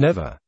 Never.